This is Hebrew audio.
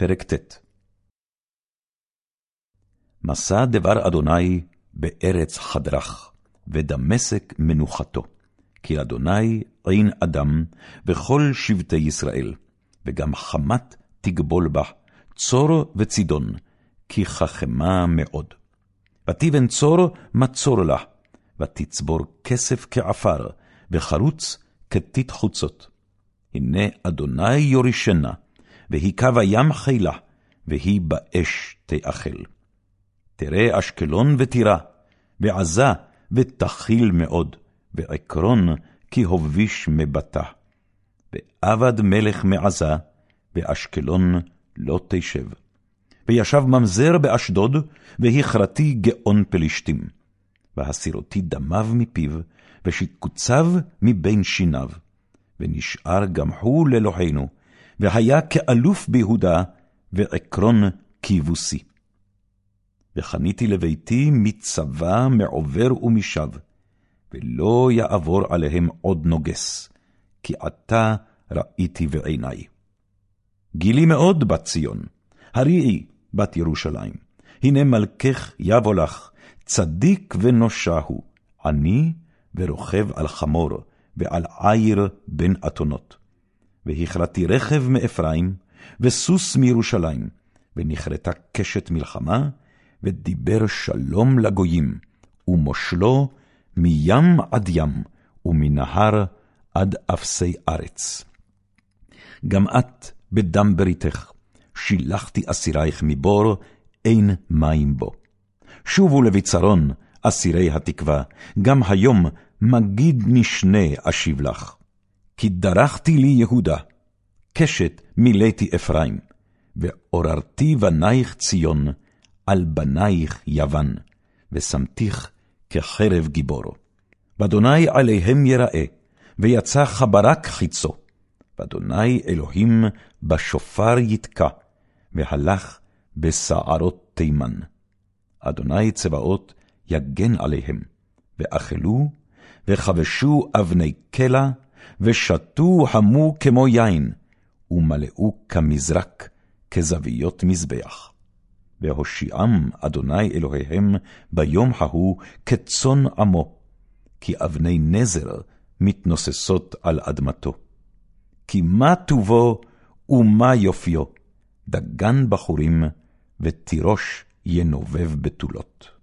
פרק ט. מסע דבר אדוני בארץ חדרך, ודמשק מנוחתו. כי אדוני עין אדם בכל שבטי ישראל, וגם חמת תגבול בה, צור וצידון, כי חכמה מאוד. ותבן צור מצור לה, ותצבור כסף כעפר, וחרוץ כתית חוצות. הנה אדוני יורישנה, והיא קו הים חילה, והיא באש תאכל. תראה אשקלון ותירה, ועזה ותכיל מאוד, ועקרון כי הוביש מבטה. ועבד מלך מעזה, ואשקלון לא תשב. וישב ממזר באשדוד, והכרתי גאון פלישתים. והסירותי דמיו מפיו, ושיקוציו מבין שיניו. ונשאר גם הוא לאלוהינו, והיה כאלוף ביהודה, ועקרון כיבוסי. וחניתי לביתי מצבא, מעובר ומשב, ולא יעבור עליהם עוד נוגס, כי עתה ראיתי בעיני. גילי מאוד בת ציון, הריעי בת ירושלים, הנה מלכך יבוא לך, צדיק ונושע הוא, עני ורוכב על חמור, ועל עיר בין אתונות. והכרתי רכב מאפרים, וסוס מירושלים, ונכרתה קשת מלחמה, ודיבר שלום לגויים, ומושלו מים עד ים, ומנהר עד אפסי ארץ. גם את בדם בריתך, שילחתי אסירייך מבור, אין מים בו. שובו לביצרון, אסירי התקווה, גם היום מגיד משנה אשיב לך. כי דרכתי לי יהודה, קשת מילאתי אפרים, ועוררתי בנייך ציון, על בנייך יוון, ושמתיך כחרב גיבור. ואדוני עליהם יראה, ויצא חברק חיצו. ואדוני אלוהים בשופר יתקע, והלך בסערות תימן. אדוני צבאות יגן עליהם, ואכלו, וכבשו אבני קלע, ושתו המו כמו יין, ומלאו כמזרק, כזוויות מזבח. והושיעם אדוני אלוהיהם ביום ההוא כצאן עמו, כי אבני נזר מתנוססות על אדמתו. כי מה טובו ומה יופיו, דגן בחורים, ותירוש ינובב בתולות.